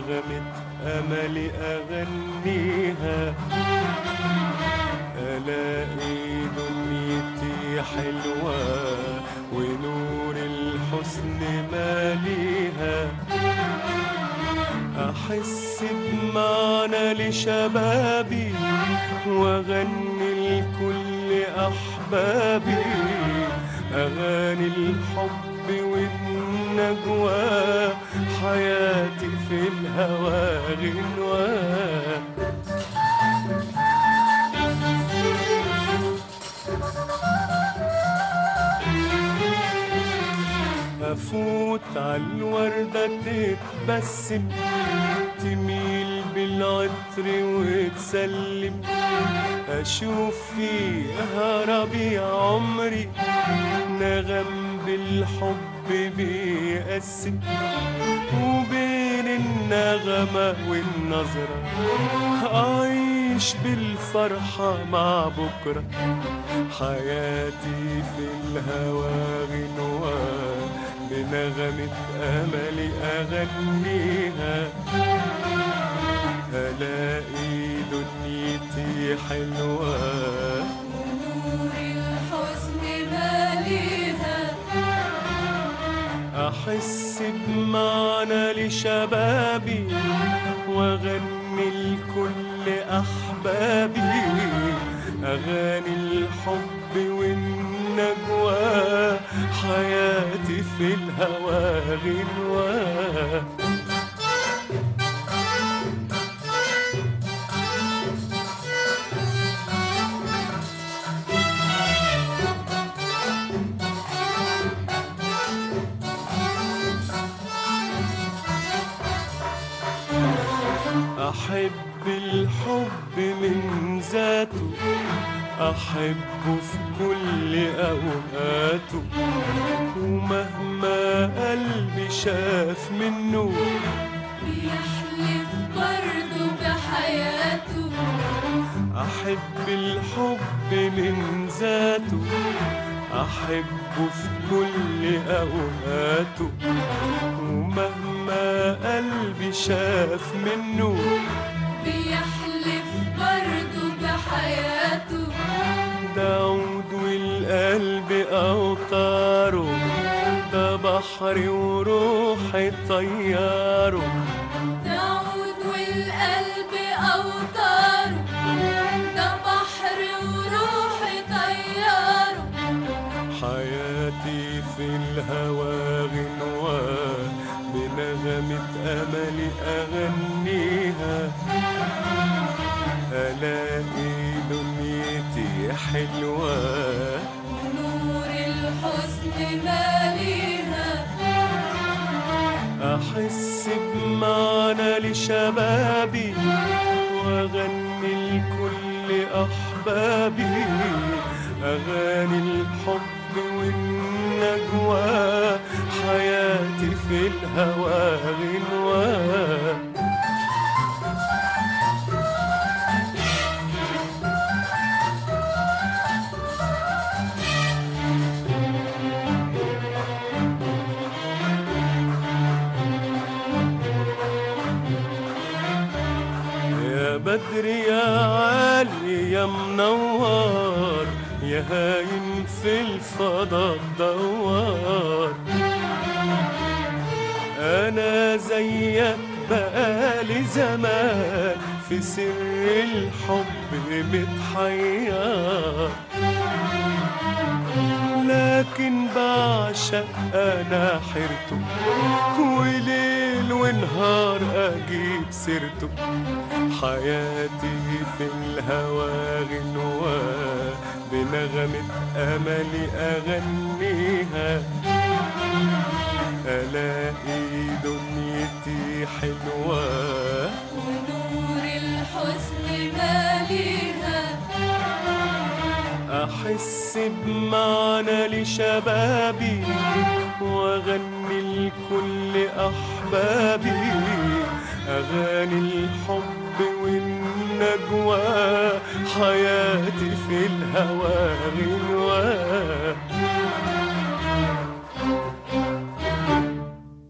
بنغمة أملي أغنيها. ألاقي دنيتي حلوة ونور الحسن ماليها. أحس بمعنى لشبابي وأغني لكل أحبابي. أغاني الحب والنجوى حياتي في الهوى غنوة أفوت عالوردة تتبسم تميل بالعطر وتسلم. أشوف فيها ربيع عمري نغم بالحب بيقسم. النغمة والنظرة. أعيش بالفرحة مع بكرة. حياتي في الهوى غنوة. بنغمة أملي أغنيها. ألاقي دنيتي حلوة. أحس بمعنى لشبابي وأغني لكل أحبابي. أغاني الحب والنجوى حياتي في الهوى غنوة أحب الحب من ذاته أحبه في كل أوقاته. ومهما قلبي شاف منه بيحلف برضه بحياته. أحب الحب من ذاته. أحبه في كل أوقاته ومهما قلبي شاف منه. بيحلف برضه بحياته. ده عود والقلب أوتاره ده بحري وروحي طياره. حياتي في الهوى غنوة بنغمة أملي أغنيها. ألاقي دنيتي حلوة نور الحزن ماليها. أحس بمعنى لشبابي وأغني لكل أحبابي. أغاني الحب والنجوى حياتي في الهوى غنوة يا بدر يا عالي يا منور يا هايم في الفضاء دوار أنا زيك بقالي زمان في سر الحب متحير لكن بعشق أنا حيرته وليل ونهار أجيب سيرته. حياتي في الهوى غنوة. بنغمة أملي أغنيها. ألاقي دنيتي حلوة. ونور الحزن ماليها. أحس بمعنى لشبابي. وأغني لكل أحبابي أغاني الحب والنجوى حياتي في الهوى غنوة